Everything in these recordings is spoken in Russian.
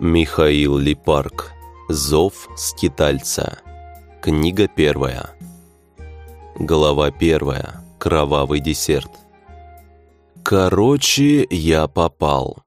Михаил Липарк. Зов скитальца. Книга первая. Глава первая. Кровавый десерт. Короче, я попал.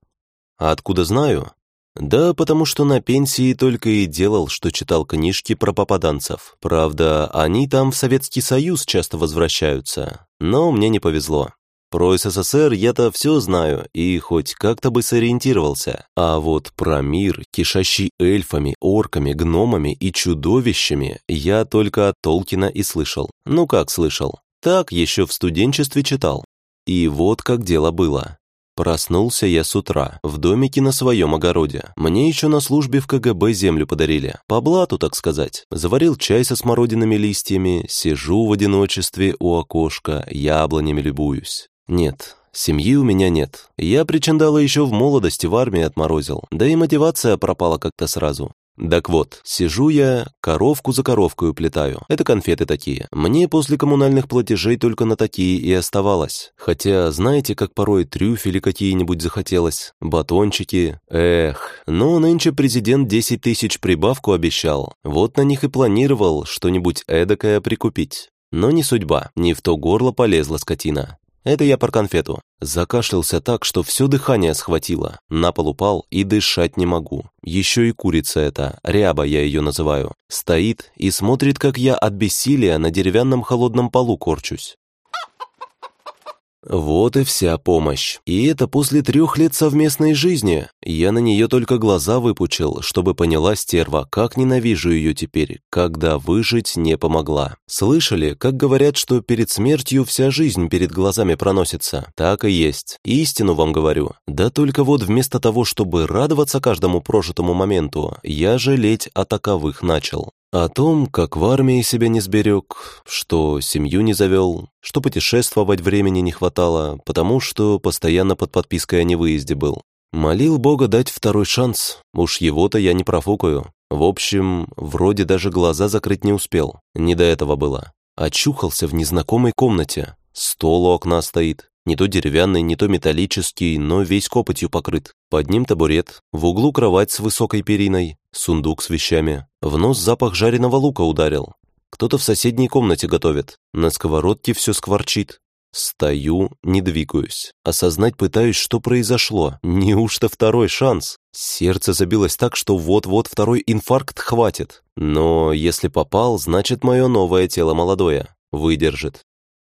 А откуда знаю? Да, потому что на пенсии только и делал, что читал книжки про попаданцев. Правда, они там в Советский Союз часто возвращаются. Но мне не повезло. Про СССР я-то все знаю и хоть как-то бы сориентировался. А вот про мир, кишащий эльфами, орками, гномами и чудовищами, я только от Толкина и слышал. Ну как слышал? Так еще в студенчестве читал. И вот как дело было. Проснулся я с утра, в домике на своем огороде. Мне еще на службе в КГБ землю подарили. По блату, так сказать. Заварил чай со смородинными листьями, сижу в одиночестве у окошка, яблонями любуюсь. Нет, семьи у меня нет. Я причиндала еще в молодости в армии отморозил, да и мотивация пропала как-то сразу. Так вот, сижу я, коровку за коровкой уплетаю. Это конфеты такие. Мне после коммунальных платежей только на такие и оставалось. Хотя, знаете, как порой трюфели какие-нибудь захотелось, батончики. Эх, но нынче президент 10 тысяч прибавку обещал. Вот на них и планировал что-нибудь эдакое прикупить. Но не судьба, не в то горло полезла скотина. Это я про конфету. Закашлялся так, что все дыхание схватило. На пол упал и дышать не могу. Еще и курица эта, ряба я ее называю, стоит и смотрит, как я от бессилия на деревянном холодном полу корчусь. Вот и вся помощь. И это после трех лет совместной жизни. Я на нее только глаза выпучил, чтобы поняла стерва, как ненавижу ее теперь, когда выжить не помогла. Слышали, как говорят, что перед смертью вся жизнь перед глазами проносится? Так и есть. Истину вам говорю. Да только вот вместо того, чтобы радоваться каждому прожитому моменту, я жалеть о таковых начал. О том, как в армии себя не сберег, что семью не завел, что путешествовать времени не хватало, потому что постоянно под подпиской о невыезде был. Молил Бога дать второй шанс, уж его-то я не профукаю. В общем, вроде даже глаза закрыть не успел, не до этого было. Очухался в незнакомой комнате, стол у окна стоит, не то деревянный, не то металлический, но весь копотью покрыт. Под ним табурет, в углу кровать с высокой периной, сундук с вещами. В нос запах жареного лука ударил. Кто-то в соседней комнате готовит. На сковородке все скворчит. Стою, не двигаюсь. Осознать пытаюсь, что произошло. Неужто второй шанс? Сердце забилось так, что вот-вот второй инфаркт хватит. Но если попал, значит мое новое тело молодое. Выдержит.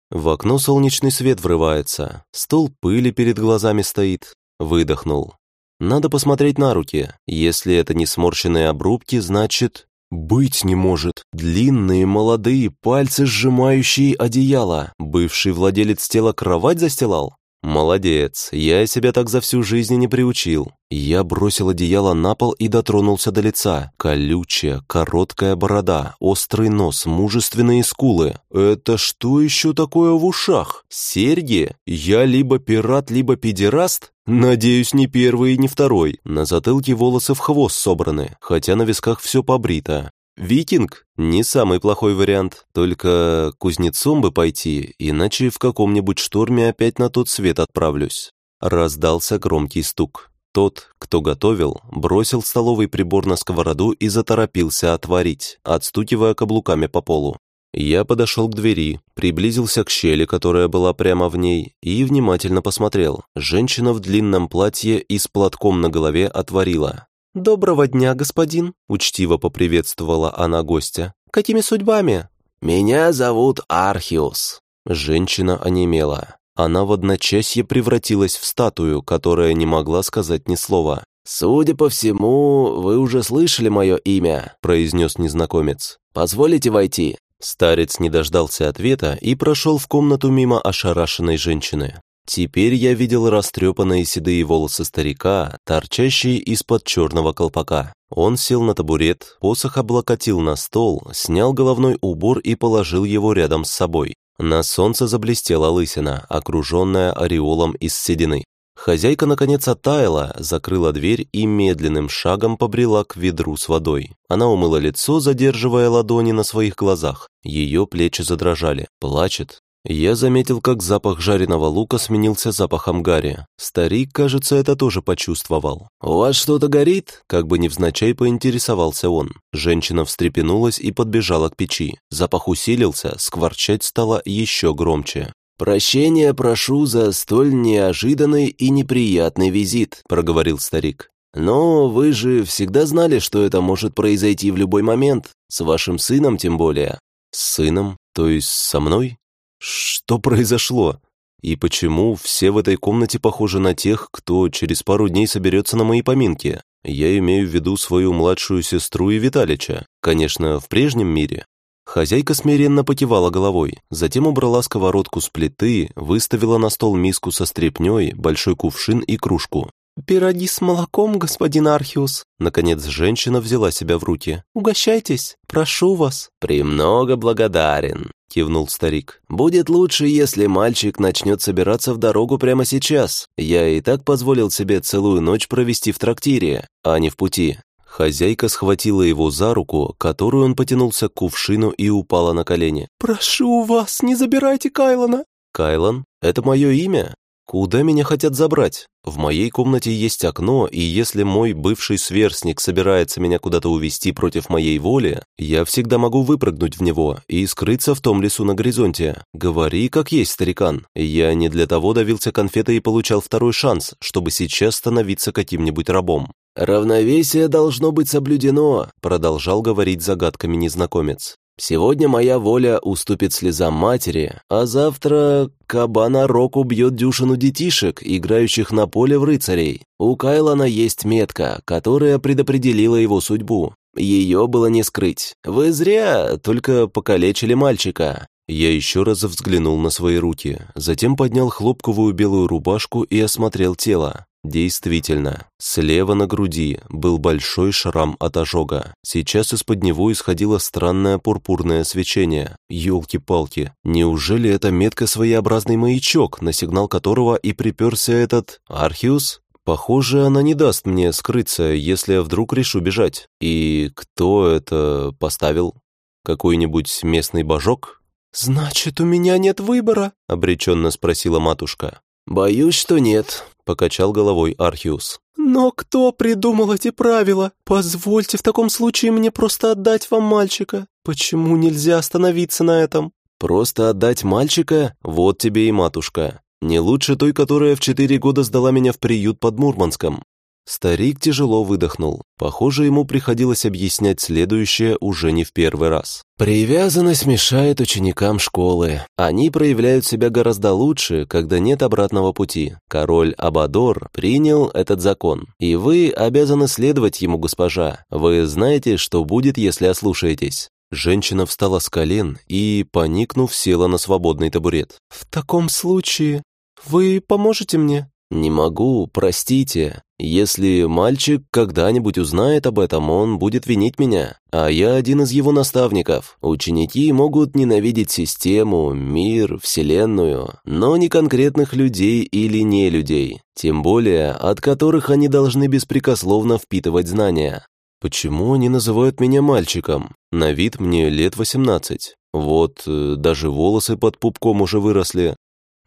В окно солнечный свет врывается, стол пыли перед глазами стоит. Выдохнул. Надо посмотреть на руки. Если это не сморщенные обрубки, значит... Быть не может. Длинные, молодые, пальцы, сжимающие одеяло. Бывший владелец тела кровать застилал? «Молодец, я себя так за всю жизнь не приучил». Я бросил одеяло на пол и дотронулся до лица. Колючая, короткая борода, острый нос, мужественные скулы. Это что еще такое в ушах? Серьги? Я либо пират, либо педераст? Надеюсь, не первый и не второй. На затылке волосы в хвост собраны, хотя на висках все побрито. Викинг – не самый плохой вариант, только кузнецом бы пойти, иначе в каком-нибудь шторме опять на тот свет отправлюсь. Раздался громкий стук. Тот, кто готовил, бросил столовый прибор на сковороду и заторопился отварить, отстукивая каблуками по полу. Я подошел к двери, приблизился к щели, которая была прямо в ней, и внимательно посмотрел. Женщина в длинном платье и с платком на голове отворила. «Доброго дня, господин!» — учтиво поприветствовала она гостя. «Какими судьбами?» «Меня зовут Архиус». Женщина онемела. Она в одночасье превратилась в статую, которая не могла сказать ни слова. «Судя по всему, вы уже слышали мое имя», — произнес незнакомец. «Позволите войти?» Старец не дождался ответа и прошел в комнату мимо ошарашенной женщины. Теперь я видел растрепанные седые волосы старика, торчащие из-под черного колпака. Он сел на табурет, посох облокотил на стол, снял головной убор и положил его рядом с собой. На солнце заблестела лысина, окруженная ореолом из седины. Хозяйка, наконец, оттаяла, закрыла дверь и медленным шагом побрела к ведру с водой. Она умыла лицо, задерживая ладони на своих глазах. Ее плечи задрожали. Плачет. Я заметил, как запах жареного лука сменился запахом гари. Старик, кажется, это тоже почувствовал. «У вас что-то горит?» Как бы невзначай поинтересовался он. Женщина встрепенулась и подбежала к печи. Запах усилился, скворчать стало еще громче. «Прощения прошу за столь неожиданный и неприятный визит», — проговорил старик. «Но вы же всегда знали, что это может произойти в любой момент, с вашим сыном тем более». «С сыном? То есть со мной? Что произошло? И почему все в этой комнате похожи на тех, кто через пару дней соберется на мои поминки? Я имею в виду свою младшую сестру и Виталича. Конечно, в прежнем мире. Хозяйка смиренно покивала головой, затем убрала сковородку с плиты, выставила на стол миску со стрепнёй, большой кувшин и кружку. «Пироги с молоком, господин Архиус!» Наконец женщина взяла себя в руки. «Угощайтесь, прошу вас!» «Премного благодарен!» — кивнул старик. «Будет лучше, если мальчик начнет собираться в дорогу прямо сейчас. Я и так позволил себе целую ночь провести в трактире, а не в пути. Хозяйка схватила его за руку, которую он потянулся к кувшину и упала на колени. «Прошу вас, не забирайте Кайлона!» «Кайлан? Это мое имя? Куда меня хотят забрать? В моей комнате есть окно, и если мой бывший сверстник собирается меня куда-то увести против моей воли, я всегда могу выпрыгнуть в него и скрыться в том лесу на горизонте. Говори, как есть, старикан. Я не для того давился конфетой и получал второй шанс, чтобы сейчас становиться каким-нибудь рабом. «Равновесие должно быть соблюдено», — продолжал говорить загадками незнакомец. «Сегодня моя воля уступит слезам матери, а завтра кабана Рок убьет дюшину детишек, играющих на поле в рыцарей. У Кайлана есть метка, которая предопределила его судьбу. Ее было не скрыть. Вы зря только покалечили мальчика. Я еще раз взглянул на свои руки, затем поднял хлопковую белую рубашку и осмотрел тело. Действительно, слева на груди был большой шрам от ожога. Сейчас из-под него исходило странное пурпурное свечение. Ёлки-палки, неужели это метка своеобразный маячок, на сигнал которого и приперся этот Архиус? Похоже, она не даст мне скрыться, если я вдруг решу бежать. И кто это поставил? Какой-нибудь местный божок? «Значит, у меня нет выбора?» — обреченно спросила матушка. «Боюсь, что нет», — покачал головой Архиус. «Но кто придумал эти правила? Позвольте в таком случае мне просто отдать вам мальчика. Почему нельзя остановиться на этом?» «Просто отдать мальчика? Вот тебе и матушка. Не лучше той, которая в четыре года сдала меня в приют под Мурманском. Старик тяжело выдохнул. Похоже, ему приходилось объяснять следующее уже не в первый раз. «Привязанность мешает ученикам школы. Они проявляют себя гораздо лучше, когда нет обратного пути. Король Абадор принял этот закон, и вы обязаны следовать ему, госпожа. Вы знаете, что будет, если ослушаетесь». Женщина встала с колен и, поникнув, села на свободный табурет. «В таком случае вы поможете мне?» «Не могу, простите. Если мальчик когда-нибудь узнает об этом, он будет винить меня. А я один из его наставников. Ученики могут ненавидеть систему, мир, вселенную, но не конкретных людей или не людей, тем более от которых они должны беспрекословно впитывать знания. Почему они называют меня мальчиком? На вид мне лет восемнадцать. Вот, э, даже волосы под пупком уже выросли.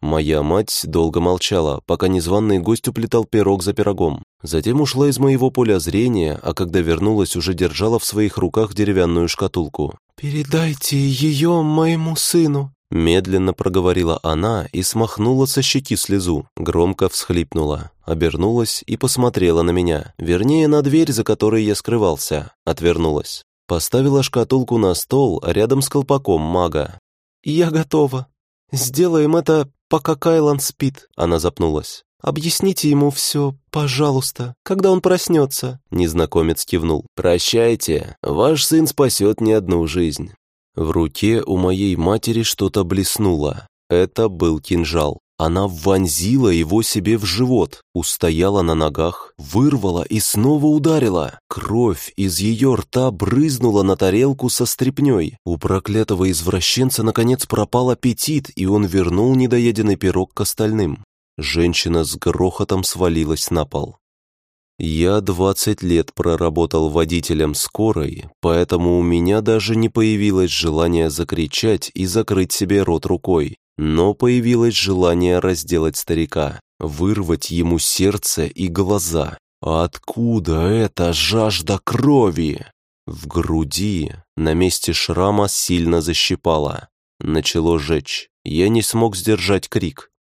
Моя мать долго молчала, пока незваный гость уплетал пирог за пирогом. Затем ушла из моего поля зрения, а когда вернулась, уже держала в своих руках деревянную шкатулку. «Передайте ее моему сыну», Медленно проговорила она и смахнула со щеки слезу, громко всхлипнула, обернулась и посмотрела на меня, вернее, на дверь, за которой я скрывался, отвернулась. Поставила шкатулку на стол рядом с колпаком мага. «Я готова. Сделаем это пока Кайлан спит», — она запнулась. «Объясните ему все, пожалуйста, когда он проснется». Незнакомец кивнул. «Прощайте, ваш сын спасет не одну жизнь». В руке у моей матери что-то блеснуло. Это был кинжал. Она вонзила его себе в живот, устояла на ногах, вырвала и снова ударила. Кровь из ее рта брызнула на тарелку со стряпней. У проклятого извращенца наконец пропал аппетит, и он вернул недоеденный пирог к остальным. Женщина с грохотом свалилась на пол. Я двадцать лет проработал водителем скорой, поэтому у меня даже не появилось желания закричать и закрыть себе рот рукой. Но появилось желание разделать старика, вырвать ему сердце и глаза. Откуда эта жажда крови? В груди, на месте шрама, сильно защипало. Начало жечь. Я не смог сдержать крик.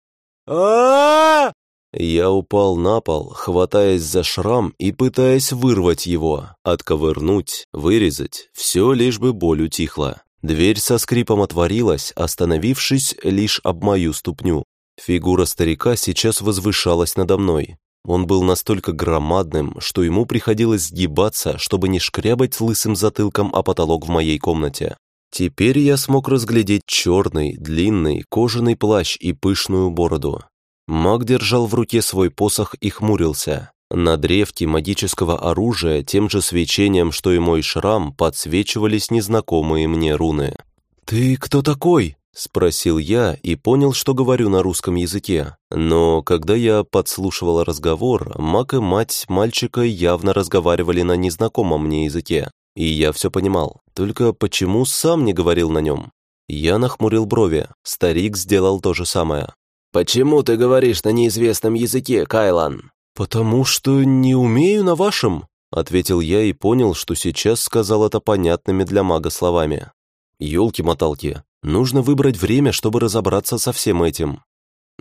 а Я упал на пол, хватаясь за шрам и пытаясь вырвать его, отковырнуть, вырезать, все лишь бы боль утихла. Дверь со скрипом отворилась, остановившись лишь об мою ступню. Фигура старика сейчас возвышалась надо мной. Он был настолько громадным, что ему приходилось сгибаться, чтобы не шкрябать лысым затылком о потолок в моей комнате. Теперь я смог разглядеть черный, длинный, кожаный плащ и пышную бороду. Маг держал в руке свой посох и хмурился. На древке магического оружия тем же свечением, что и мой шрам, подсвечивались незнакомые мне руны. «Ты кто такой?» – спросил я и понял, что говорю на русском языке. Но когда я подслушивал разговор, маг и мать мальчика явно разговаривали на незнакомом мне языке. И я все понимал. Только почему сам не говорил на нем? Я нахмурил брови. Старик сделал то же самое. «Почему ты говоришь на неизвестном языке, Кайлан?» «Потому что не умею на вашем», — ответил я и понял, что сейчас сказал это понятными для мага словами. «Елки-моталки, нужно выбрать время, чтобы разобраться со всем этим».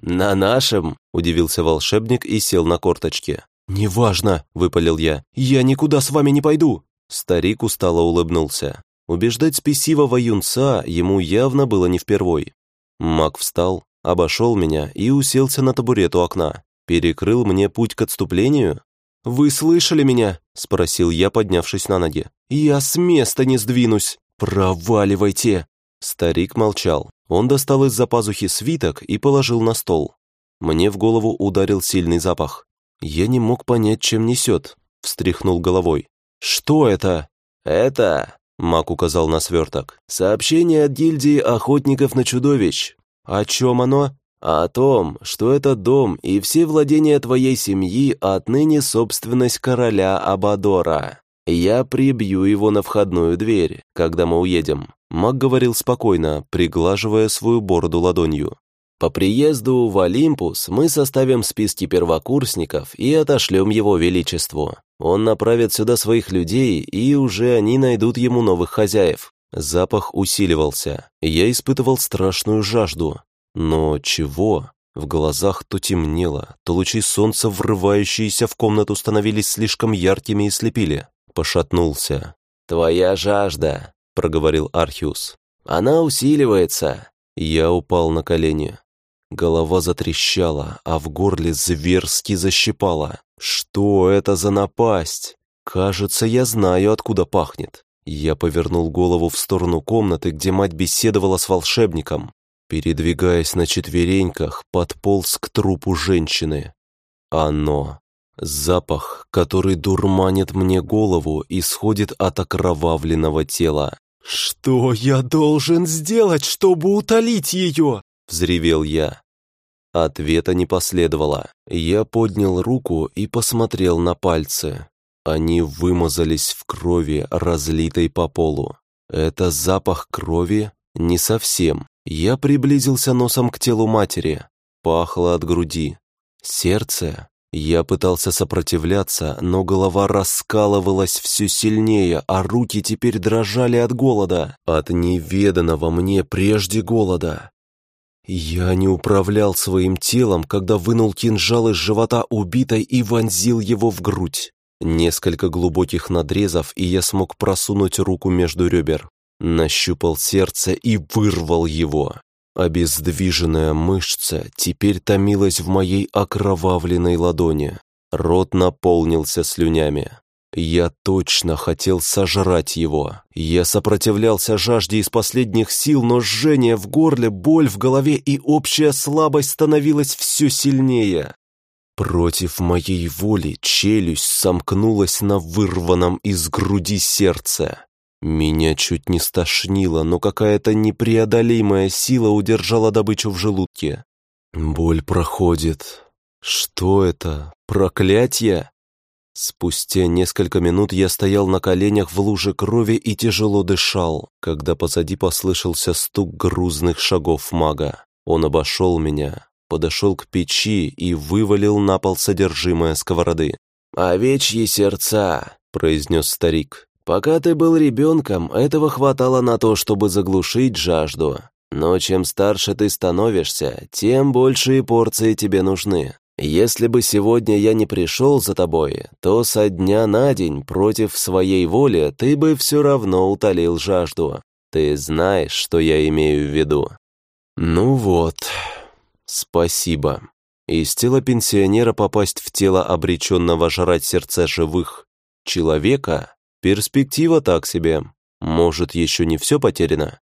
«На нашем?» — удивился волшебник и сел на корточки. «Неважно», — выпалил я, — «я никуда с вами не пойду». Старик устало улыбнулся. Убеждать спесивого юнца ему явно было не впервой. Маг встал, обошел меня и уселся на табурет у окна. Перекрыл мне путь к отступлению? «Вы слышали меня?» – спросил я, поднявшись на ноги. «Я с места не сдвинусь! Проваливайте!» Старик молчал. Он достал из-за пазухи свиток и положил на стол. Мне в голову ударил сильный запах. Я не мог понять, чем несет. Встряхнул головой. «Что это?» «Это...» — Мак указал на сверток. «Сообщение от гильдии охотников на чудовищ». «О чем оно?» А о том, что этот дом и все владения твоей семьи отныне собственность короля Абадора. Я прибью его на входную дверь, когда мы уедем». Маг говорил спокойно, приглаживая свою бороду ладонью. «По приезду в Олимпус мы составим списки первокурсников и отошлем его величеству. Он направит сюда своих людей, и уже они найдут ему новых хозяев». Запах усиливался. Я испытывал страшную жажду. Но чего? В глазах то темнело, то лучи солнца, врывающиеся в комнату, становились слишком яркими и слепили. Пошатнулся. «Твоя жажда», — проговорил Архиус. «Она усиливается». Я упал на колени. Голова затрещала, а в горле зверски защипала. Что это за напасть? Кажется, я знаю, откуда пахнет. Я повернул голову в сторону комнаты, где мать беседовала с волшебником. Передвигаясь на четвереньках, подполз к трупу женщины. Оно. Запах, который дурманит мне голову, исходит от окровавленного тела. «Что я должен сделать, чтобы утолить ее?» — взревел я. Ответа не последовало. Я поднял руку и посмотрел на пальцы. Они вымазались в крови, разлитой по полу. Это запах крови? Не совсем. Я приблизился носом к телу матери. Пахло от груди. Сердце. Я пытался сопротивляться, но голова раскалывалась все сильнее, а руки теперь дрожали от голода. От неведанного мне прежде голода. Я не управлял своим телом, когда вынул кинжал из живота убитой и вонзил его в грудь. Несколько глубоких надрезов, и я смог просунуть руку между ребер. Нащупал сердце и вырвал его. Обездвиженная мышца теперь томилась в моей окровавленной ладони. Рот наполнился слюнями. Я точно хотел сожрать его. Я сопротивлялся жажде из последних сил, но жжение в горле, боль в голове и общая слабость становилась все сильнее. Против моей воли челюсть сомкнулась на вырванном из груди сердце. Меня чуть не стошнило, но какая-то непреодолимая сила удержала добычу в желудке. Боль проходит. Что это? Проклятие? Спустя несколько минут я стоял на коленях в луже крови и тяжело дышал, когда позади послышался стук грузных шагов мага. Он обошел меня, подошел к печи и вывалил на пол содержимое сковороды. «Овечьи сердца», — произнес старик. «Пока ты был ребенком, этого хватало на то, чтобы заглушить жажду. Но чем старше ты становишься, тем большие порции тебе нужны. Если бы сегодня я не пришел за тобой, то со дня на день против своей воли ты бы все равно утолил жажду. Ты знаешь, что я имею в виду». «Ну вот, спасибо». Из тела пенсионера попасть в тело обреченного жрать сердце живых человека – перспектива так себе. Может, еще не все потеряно?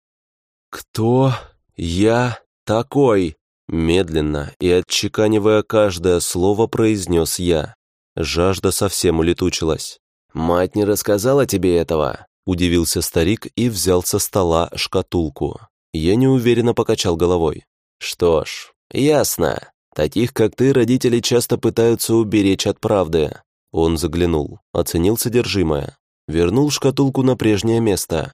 «Кто я такой?» Медленно и отчеканивая каждое слово, произнес я. Жажда совсем улетучилась. «Мать не рассказала тебе этого?» Удивился старик и взял со стола шкатулку. Я неуверенно покачал головой. «Что ж, ясно. Таких, как ты, родители часто пытаются уберечь от правды». Он заглянул, оценил содержимое, вернул шкатулку на прежнее место.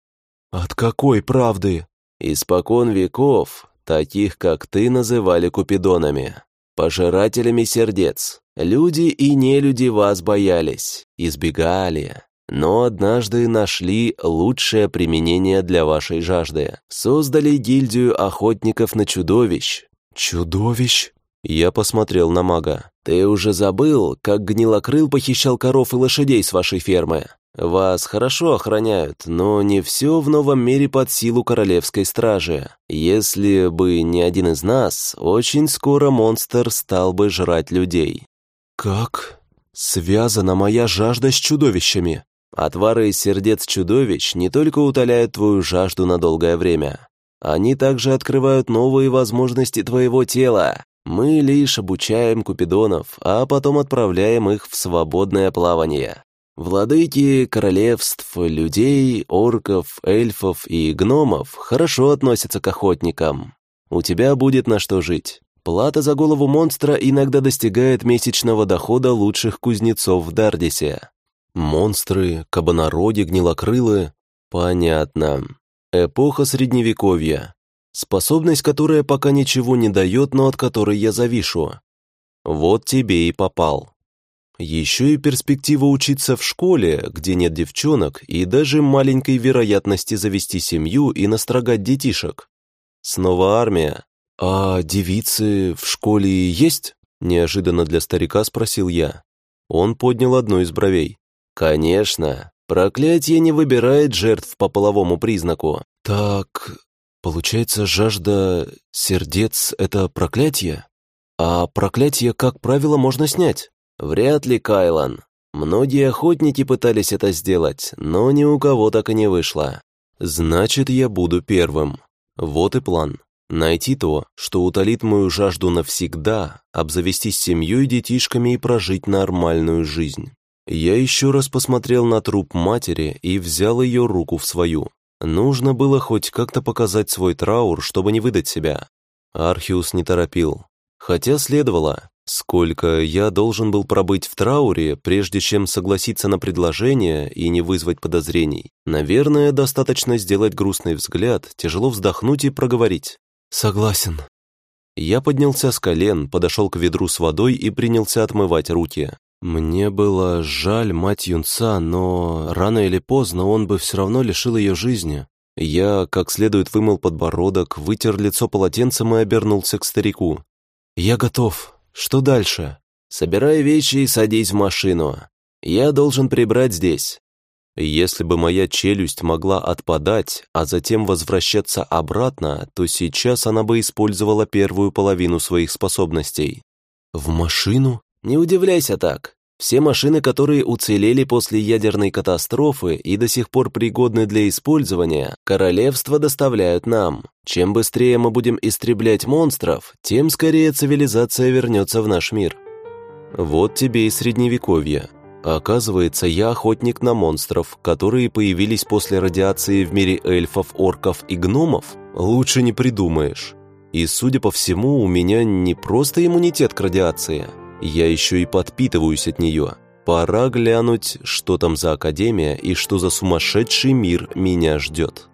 «От какой правды?» «Испокон веков таких, как ты, называли купидонами, пожирателями сердец. Люди и нелюди вас боялись, избегали, но однажды нашли лучшее применение для вашей жажды. Создали гильдию охотников на чудовищ. Чудовищ? Я посмотрел на мага. Ты уже забыл, как гнилокрыл похищал коров и лошадей с вашей фермы? Вас хорошо охраняют, но не все в новом мире под силу королевской стражи. Если бы не один из нас, очень скоро монстр стал бы жрать людей. Как связана моя жажда с чудовищами? Отвары из сердец чудовищ не только утоляют твою жажду на долгое время. Они также открывают новые возможности твоего тела. Мы лишь обучаем купидонов, а потом отправляем их в свободное плавание. Владыки королевств, людей, орков, эльфов и гномов хорошо относятся к охотникам. У тебя будет на что жить. Плата за голову монстра иногда достигает месячного дохода лучших кузнецов в Дардисе. Монстры, кабанороги, гнилокрылы. Понятно. Эпоха Средневековья. Способность, которая пока ничего не дает, но от которой я завишу. Вот тебе и попал. Еще и перспектива учиться в школе, где нет девчонок, и даже маленькой вероятности завести семью и настрогать детишек. Снова армия. «А девицы в школе есть?» Неожиданно для старика спросил я. Он поднял одну из бровей. «Конечно. Проклятие не выбирает жертв по половому признаку». «Так, получается, жажда сердец — это проклятие? А проклятие, как правило, можно снять?» «Вряд ли, Кайлан. Многие охотники пытались это сделать, но ни у кого так и не вышло». «Значит, я буду первым. Вот и план. Найти то, что утолит мою жажду навсегда, обзавестись семьей, детишками и прожить нормальную жизнь». Я еще раз посмотрел на труп матери и взял ее руку в свою. Нужно было хоть как-то показать свой траур, чтобы не выдать себя. Архиус не торопил. Хотя следовало. Сколько я должен был пробыть в трауре, прежде чем согласиться на предложение и не вызвать подозрений? Наверное, достаточно сделать грустный взгляд, тяжело вздохнуть и проговорить. «Согласен». Я поднялся с колен, подошел к ведру с водой и принялся отмывать руки. Мне было жаль мать юнца, но рано или поздно он бы все равно лишил ее жизни. Я как следует вымыл подбородок, вытер лицо полотенцем и обернулся к старику. «Я готов», что дальше? Собирай вещи и садись в машину. Я должен прибрать здесь. Если бы моя челюсть могла отпадать, а затем возвращаться обратно, то сейчас она бы использовала первую половину своих способностей. В машину? Не удивляйся так. Все машины, которые уцелели после ядерной катастрофы и до сих пор пригодны для использования, королевство доставляют нам. Чем быстрее мы будем истреблять монстров, тем скорее цивилизация вернется в наш мир. Вот тебе и средневековье. Оказывается, я охотник на монстров, которые появились после радиации в мире эльфов, орков и гномов. Лучше не придумаешь. И, судя по всему, у меня не просто иммунитет к радиации – я еще и подпитываюсь от нее. Пора глянуть, что там за академия и что за сумасшедший мир меня ждет.